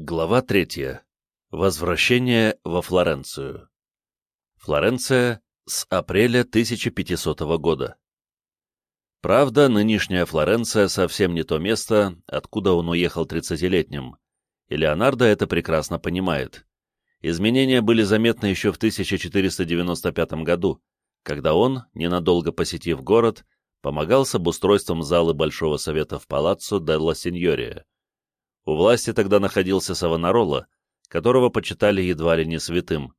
Глава третья. Возвращение во Флоренцию. Флоренция с апреля 1500 года. Правда, нынешняя Флоренция совсем не то место, откуда он уехал тридцатилетним, и Леонардо это прекрасно понимает. Изменения были заметны еще в 1495 году, когда он, ненадолго посетив город, помогал с обустройством залы Большого Совета в Палаццо делла Синьория. У власти тогда находился Савонарола, которого почитали едва ли не святым.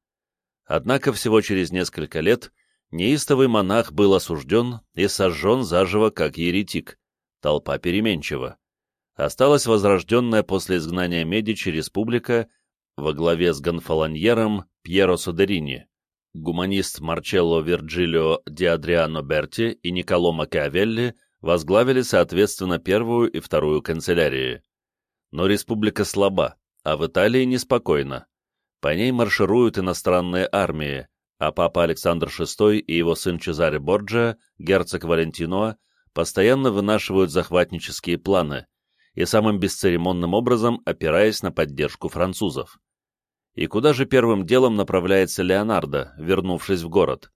Однако всего через несколько лет неистовый монах был осужден и сожжен заживо как еретик. Толпа переменчива. Осталась возрожденная после изгнания Медичи республика во главе с гонфолоньером Пьеро Содерини. Гуманист Марчелло Вирджилио Ди Адриано Берти и Николо Макиавелли возглавили соответственно первую и вторую канцелярии. Но республика слаба, а в Италии неспокойно. По ней маршируют иностранные армии, а папа Александр VI и его сын Чезаре Борджа, герцог Валентино, постоянно вынашивают захватнические планы и самым бесцеремонным образом опираясь на поддержку французов. И куда же первым делом направляется Леонардо, вернувшись в город?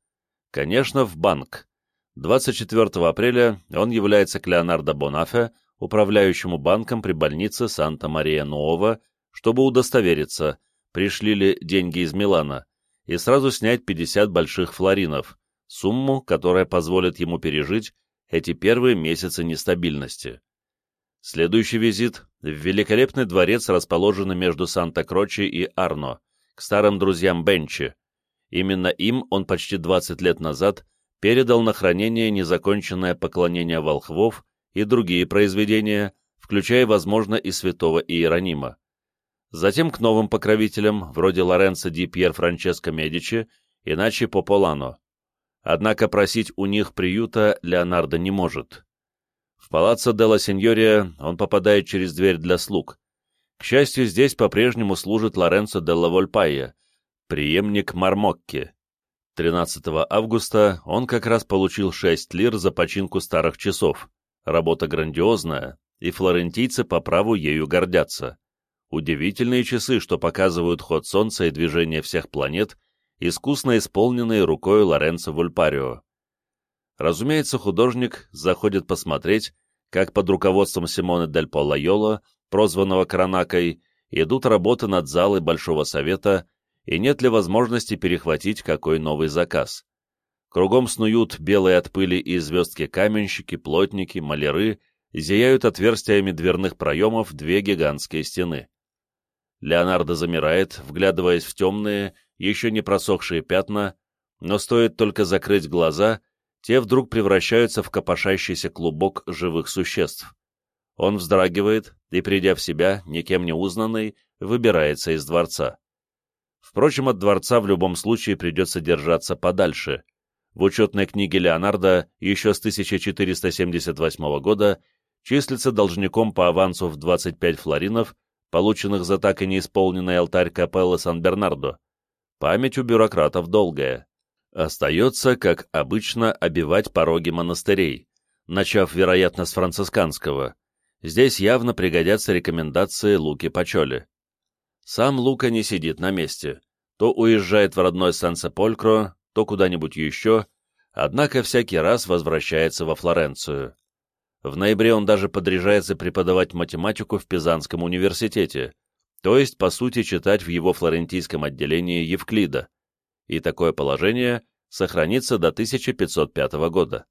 Конечно, в банк. 24 апреля он является к Леонардо Бонафе, управляющему банком при больнице Санта-Мария-Нуова, чтобы удостовериться, пришли ли деньги из Милана, и сразу снять 50 больших флоринов, сумму, которая позволит ему пережить эти первые месяцы нестабильности. Следующий визит в великолепный дворец, расположенный между Санта-Крочи и Арно, к старым друзьям Бенчи. Именно им он почти 20 лет назад передал на хранение незаконченное поклонение волхвов и другие произведения, включая, возможно, и святого Иеронима. Затем к новым покровителям, вроде Лоренцо ди Пьер Франческо Медичи, иначе Пополано. Однако просить у них приюта Леонардо не может. В палаццо Делла Синьория он попадает через дверь для слуг. К счастью, здесь по-прежнему служит Лоренцо Делла Вольпайя, преемник Мармокки. 13 августа он как раз получил 6 лир за починку старых часов, Работа грандиозная, и флорентийцы по праву ею гордятся. Удивительные часы, что показывают ход Солнца и движение всех планет, искусно исполненные рукой Лоренцо Вульпарио. Разумеется, художник заходит посмотреть, как под руководством Симоне Дель Полайоло, прозванного Кранакой, идут работы над залой Большого Совета и нет ли возможности перехватить какой новый заказ. Кругом снуют белые от пыли и звездки каменщики, плотники, маляры, зияют отверстиями дверных проемов две гигантские стены. Леонардо замирает, вглядываясь в темные, еще не просохшие пятна, но стоит только закрыть глаза, те вдруг превращаются в копошащийся клубок живых существ. Он вздрагивает и, придя в себя, никем не узнанный, выбирается из дворца. Впрочем, от дворца в любом случае придется держаться подальше, в учетной книге Леонардо еще с 1478 года числится должником по авансу в 25 флоринов, полученных за так и неисполненный алтарь капеллы Сан-Бернардо. Память у бюрократов долгая. Остается, как обычно, обивать пороги монастырей, начав, вероятно, с францисканского. Здесь явно пригодятся рекомендации Луки Пачоли. Сам Лука не сидит на месте. То уезжает в родной Сан-Сеполькро, то куда-нибудь еще, однако всякий раз возвращается во Флоренцию. В ноябре он даже подряжается преподавать математику в Пизанском университете, то есть, по сути, читать в его флорентийском отделении Евклида, и такое положение сохранится до 1505 года.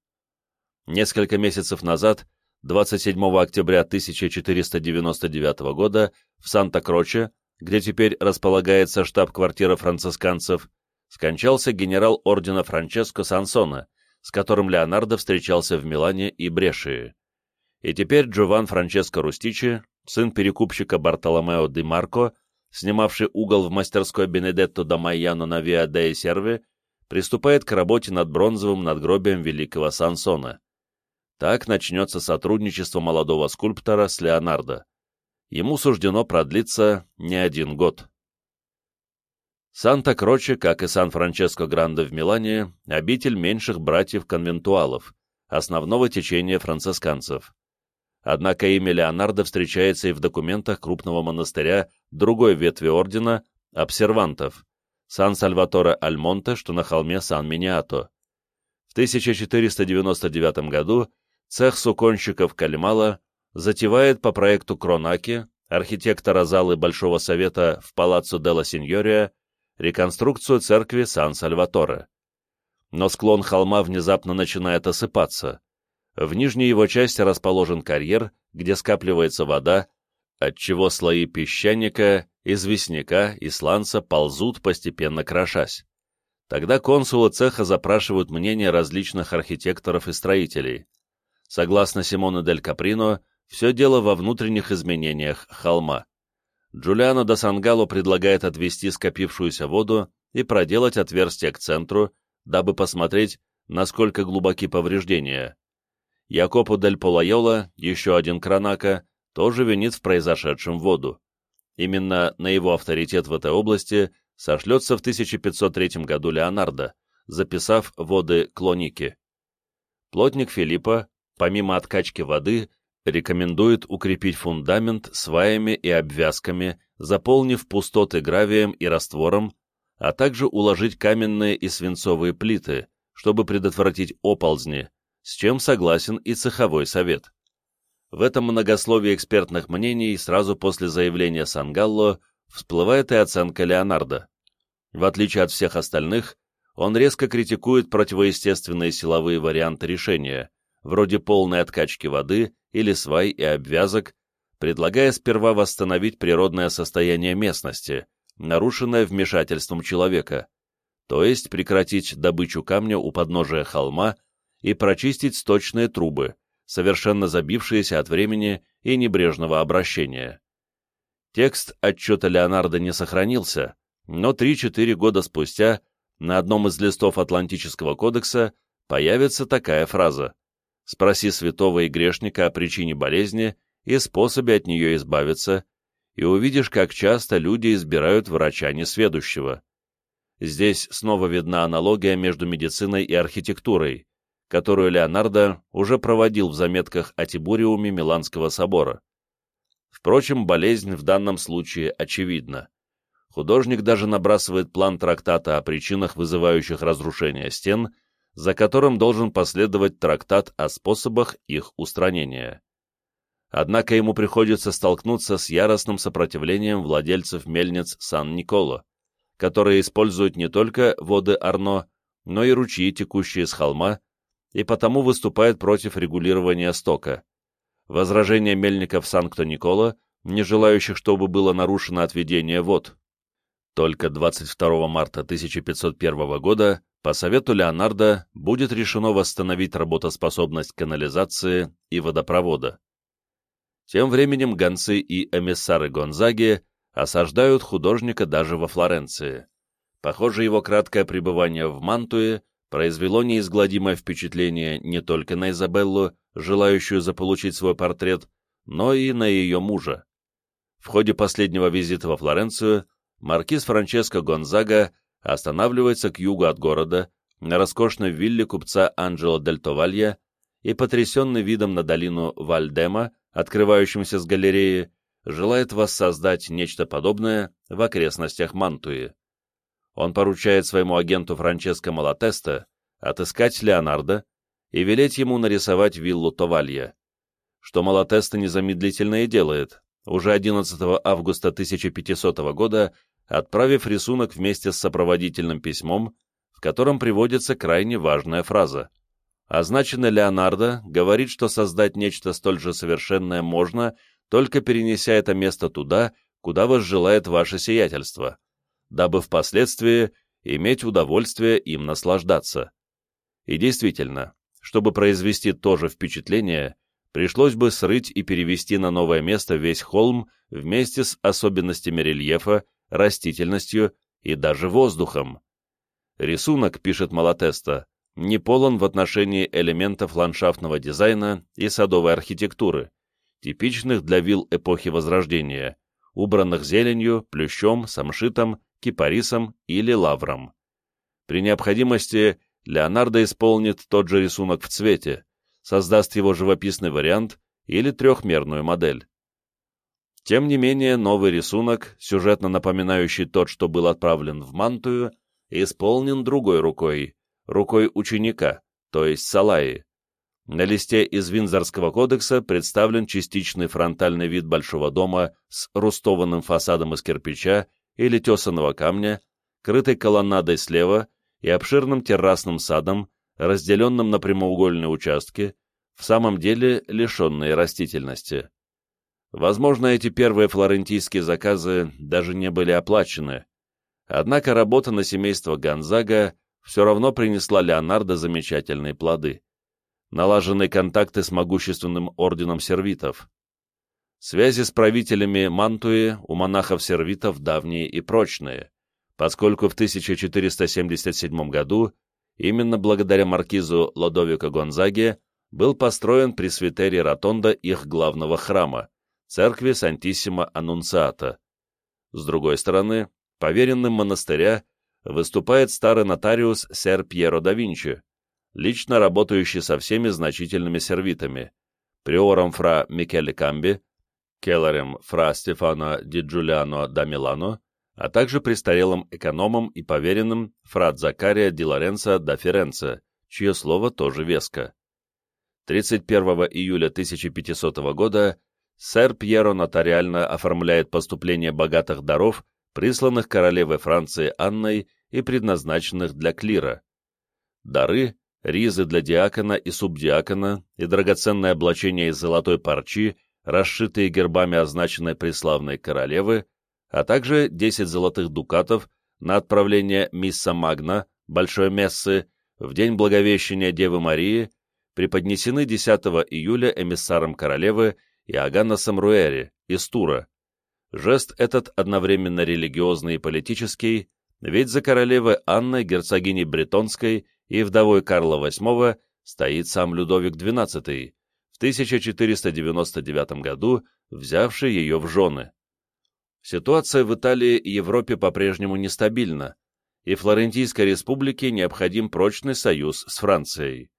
Несколько месяцев назад, 27 октября 1499 года, в Санта-Кроче, где теперь располагается штаб-квартира францисканцев, скончался генерал ордена Франческо Сансона, с которым Леонардо встречался в Милане и Брешии. И теперь Джован Франческо Рустичи, сын перекупщика Бартоломео Ди Марко, снимавший угол в мастерской Бенедетто да Майяно на Виа де Серве, приступает к работе над бронзовым надгробием великого Сансона. Так начнется сотрудничество молодого скульптора с Леонардо. Ему суждено продлиться не один год. Санта-Кроче, как и Сан-Франческо-Гранде в Милане, обитель меньших братьев-конвентуалов, основного течения францисканцев. однако имя Леонардо встречается и в документах крупного монастыря другой ветви ордена, обсервантов, Сан-Сальваторе Альмонте, что на холме Сан-Миниато. В 1499 году цех суконщиков Кальмала затевает по проекту Кронаки, архитектора залы Большого Совета в Палаццо делла Синьория, реконструкцию церкви Сан-Сальваторе. Но склон холма внезапно начинает осыпаться. В нижней его части расположен карьер, где скапливается вода, отчего слои песчаника, известняка и сланца ползут, постепенно крошась. Тогда консулы цеха запрашивают мнение различных архитекторов и строителей. Согласно Симоне дель Каприно, все дело во внутренних изменениях холма. Джулиано да Сангало предлагает отвести скопившуюся воду и проделать отверстие к центру, дабы посмотреть, насколько глубоки повреждения. Якопо дель Полайола, еще один кранака, тоже винит в произошедшем воду. Именно на его авторитет в этой области сошлется в 1503 году Леонардо, записав воды Клоники. Плотник Филиппа, помимо откачки воды, рекомендует укрепить фундамент сваями и обвязками, заполнив пустоты гравием и раствором, а также уложить каменные и свинцовые плиты, чтобы предотвратить оползни, с чем согласен и цеховой совет. В этом многословии экспертных мнений сразу после заявления Сангалло всплывает и оценка Леонардо. В отличие от всех остальных, он резко критикует противоестественные силовые варианты решения, вроде полной откачки воды или свай и обвязок, предлагая сперва восстановить природное состояние местности, нарушенное вмешательством человека, то есть прекратить добычу камня у подножия холма и прочистить сточные трубы, совершенно забившиеся от времени и небрежного обращения. Текст отчета Леонардо не сохранился, но 3-4 года спустя на одном из листов Атлантического кодекса появится такая фраза Спроси святого и грешника о причине болезни и способе от нее избавиться, и увидишь, как часто люди избирают врача несведущего. Здесь снова видна аналогия между медициной и архитектурой, которую Леонардо уже проводил в заметках о Тибуриуме Миланского собора. Впрочем, болезнь в данном случае очевидна. Художник даже набрасывает план трактата о причинах, вызывающих разрушение стен, за которым должен последовать трактат о способах их устранения. Однако ему приходится столкнуться с яростным сопротивлением владельцев мельниц Сан-Николо, которые используют не только воды Арно, но и ручьи, текущие с холма, и потому выступают против регулирования стока. Возражения мельников Санкто-Николо, не желающих, чтобы было нарушено отведение вод. Только 22 марта 1501 года по совету Леонардо будет решено восстановить работоспособность канализации и водопровода. Тем временем гонцы и эмиссары Гонзаги осаждают художника даже во Флоренции. Похоже, его краткое пребывание в Мантуе произвело неизгладимое впечатление не только на Изабеллу, желающую заполучить свой портрет, но и на ее мужа. В ходе последнего визита во Флоренцию маркиз Франческо Гонзага останавливается к югу от города, на роскошной вилле купца Анджело дель Товалья и, потрясенный видом на долину Вальдема, открывающимся с галереи, желает воссоздать нечто подобное в окрестностях Мантуи. Он поручает своему агенту Франческо Малатеста отыскать Леонардо и велеть ему нарисовать виллу Товалья, что Малатеста незамедлительно и делает. Уже 11 августа 1500 года отправив рисунок вместе с сопроводительным письмом, в котором приводится крайне важная фраза. Означенный Леонардо говорит, что создать нечто столь же совершенное можно, только перенеся это место туда, куда вас желает ваше сиятельство, дабы впоследствии иметь удовольствие им наслаждаться. И действительно, чтобы произвести то же впечатление, пришлось бы срыть и перевести на новое место весь холм вместе с особенностями рельефа, растительностью и даже воздухом. Рисунок, пишет Малатеста, не полон в отношении элементов ландшафтного дизайна и садовой архитектуры, типичных для вилл эпохи Возрождения, убранных зеленью, плющом, самшитом, кипарисом или лавром. При необходимости Леонардо исполнит тот же рисунок в цвете, создаст его живописный вариант или трехмерную модель. Тем не менее, новый рисунок, сюжетно напоминающий тот, что был отправлен в Мантую, исполнен другой рукой, рукой ученика, то есть Салаи. На листе из Винзорского кодекса представлен частичный фронтальный вид большого дома с рустованным фасадом из кирпича или тесаного камня, крытой колоннадой слева и обширным террасным садом, разделенным на прямоугольные участки, в самом деле лишенные растительности. Возможно, эти первые флорентийские заказы даже не были оплачены. Однако работа на семейство Гонзага все равно принесла Леонардо замечательные плоды. Налаженные контакты с могущественным орденом сервитов. Связи с правителями Мантуи у монахов-сервитов давние и прочные, поскольку в 1477 году именно благодаря маркизу Лодовико Гонзаге был построен пресвитерий Ротонда их главного храма, церкви Сантиссимо Аннунциата. С другой стороны, поверенным монастыря выступает старый нотариус сэр Пьеро да Винчи, лично работающий со всеми значительными сервитами, приором фра Микеле Камби, келлерем фра Стефано ди Джулиано да Милано, а также престарелым экономом и поверенным фра Закария ди Лоренцо да Ференце, чье слово тоже веско. 31 июля 1500 года сэр Пьеро нотариально оформляет поступление богатых даров, присланных королевой Франции Анной и предназначенных для клира. Дары, ризы для диакона и субдиакона и драгоценное облачение из золотой парчи, расшитые гербами означенной преславной королевы, а также 10 золотых дукатов на отправление мисса Магна, Большой Мессы, в день Благовещения Девы Марии, преподнесены 10 июля эмиссаром королевы Иоганна Самруэри из Тура. Жест этот одновременно религиозный и политический, ведь за королевой Анной, герцогиней Бретонской и вдовой Карла VIII стоит сам Людовик XII, в 1499 году взявший ее в жены. Ситуация в Италии и Европе по-прежнему нестабильна, и Флорентийской республике необходим прочный союз с Францией.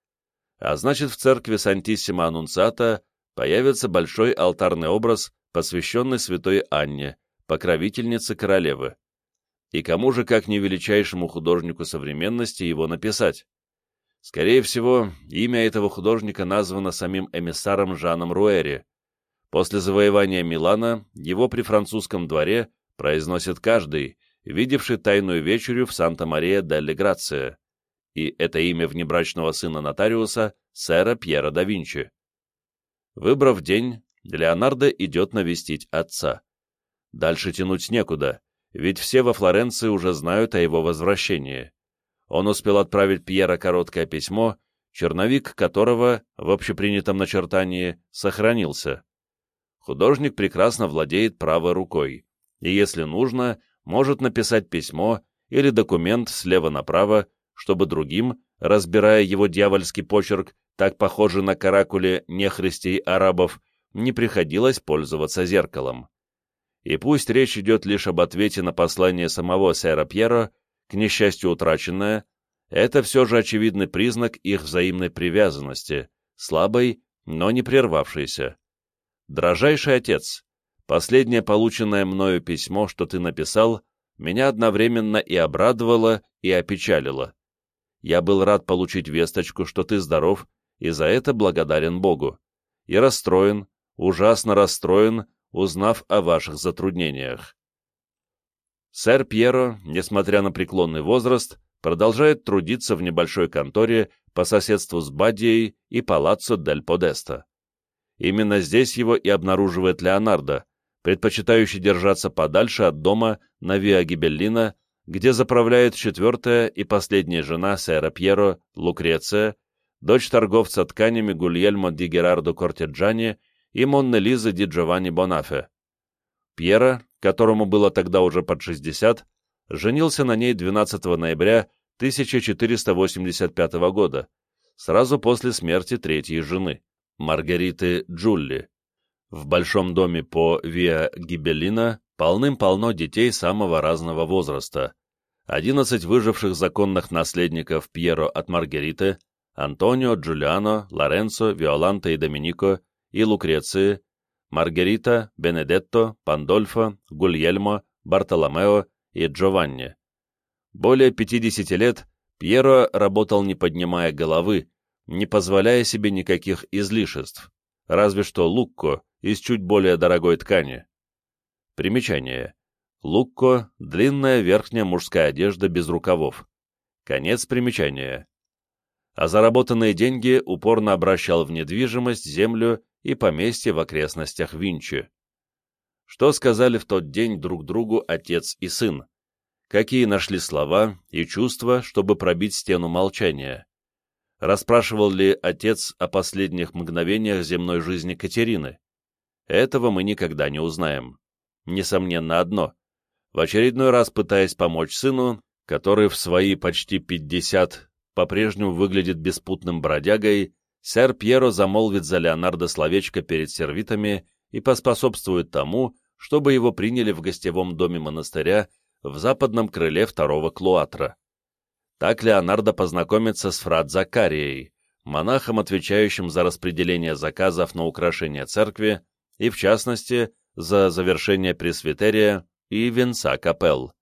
А значит, в церкви Сантиссима Аннунциата появится большой алтарный образ, посвященный святой Анне, покровительнице королевы. И кому же, как не величайшему художнику современности, его написать? Скорее всего, имя этого художника названо самим эмиссаром Жаном Руэри. После завоевания Милана его при французском дворе произносит каждый, видевший тайную вечерю в Санта-Мария-дель-Грация, и это имя внебрачного сына нотариуса, сэра Пьера да Винчи. Выбрав день, Леонардо идет навестить отца. Дальше тянуть некуда, ведь все во Флоренции уже знают о его возвращении. Он успел отправить Пьера короткое письмо, черновик которого, в общепринятом начертании, сохранился. Художник прекрасно владеет правой рукой, и если нужно, может написать письмо или документ слева направо, чтобы другим, разбирая его дьявольский почерк, так похожий на каракули нехристей арабов, не приходилось пользоваться зеркалом. И пусть речь идет лишь об ответе на послание самого сэра Пьеро, к несчастью утраченное, это все же очевидный признак их взаимной привязанности, слабой, но не прервавшейся. «Дрожайший отец, последнее полученное мною письмо, что ты написал, меня одновременно и обрадовало, и опечалило. Я был рад получить весточку, что ты здоров, и за это благодарен Богу. И расстроен, ужасно расстроен, узнав о ваших затруднениях. Сэр Пьеро, несмотря на преклонный возраст, продолжает трудиться в небольшой конторе по соседству с Бадией и Палаццо дель Подеста. Именно здесь его и обнаруживает Леонардо, предпочитающий держаться подальше от дома на Виа Гибеллина, где заправляет четвертая и последняя жена сэра Пьеро, Лукреция, дочь торговца тканями Гульельмо ди Герардо Кортеджани и Монна Лиза ди Джованни Бонафе. Пьера, которому было тогда уже под 60, женился на ней 12 ноября 1485 года, сразу после смерти третьей жены, Маргариты Джулли. В большом доме по Виа Гибеллина полным-полно детей самого разного возраста. 11 выживших законных наследников Пьеро от Маргариты, Антонио, Джулиано, Лоренцо, Виоланта и Доминико и Лукреции, Маргарита, Бенедетто, Пандольфо, Гульельмо, Бартоломео и Джованни. Более 50 лет Пьеро работал не поднимая головы, не позволяя себе никаких излишеств, разве что лукко из чуть более дорогой ткани. Примечание. Лукко – длинная верхняя мужская одежда без рукавов. Конец примечания. А заработанные деньги упорно обращал в недвижимость, землю и поместье в окрестностях Винчи. Что сказали в тот день друг другу отец и сын? Какие нашли слова и чувства, чтобы пробить стену молчания? Расспрашивал ли отец о последних мгновениях земной жизни Катерины? Этого мы никогда не узнаем. Несомненно одно. В очередной раз пытаясь помочь сыну, который в свои почти пятьдесят по-прежнему выглядит беспутным бродягой, сэр Пьеро замолвит за Леонардо словечко перед сервитами и поспособствует тому, чтобы его приняли в гостевом доме монастыря в западном крыле второго клуатра. Так Леонардо познакомится с фрат Закарией, монахом, отвечающим за распределение заказов на украшение церкви и, в частности, за завершение пресвитерия и венца капелл.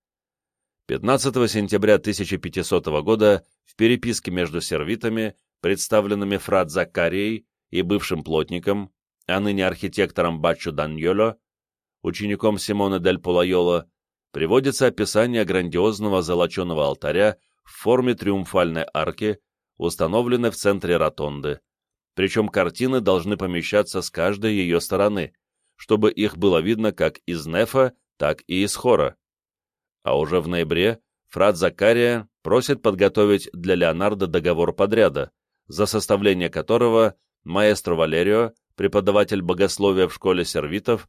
15 сентября 1500 года в переписке между сервитами, представленными фрат Закарией и бывшим плотником, а ныне архитектором Баччо Даньоло, учеником Симона дель Пулайоло, приводится описание грандиозного золоченого алтаря в форме триумфальной арки, установленной в центре ротонды, причем картины должны помещаться с каждой ее стороны, чтобы их было видно как из нефа, так и из хора. А уже в ноябре фрат Закария просит подготовить для Леонардо договор подряда, за составление которого маэстро Валерио, преподаватель богословия в школе сервитов,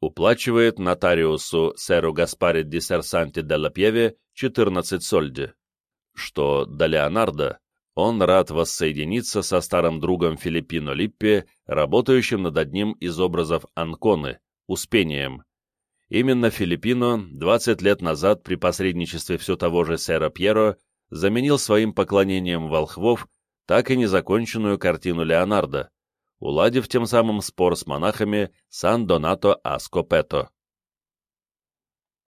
уплачивает нотариусу сэру Гаспари ди Серсанти де Пьеве 14 сольди что до Леонардо он рад воссоединиться со старым другом Филиппино Липпи, работающим над одним из образов Анконы, Успением. Именно Филиппино 20 лет назад при посредничестве все того же сэра Пьеро заменил своим поклонением волхвов так и незаконченную картину Леонардо, уладив тем самым спор с монахами Сан-Донато Аскопето.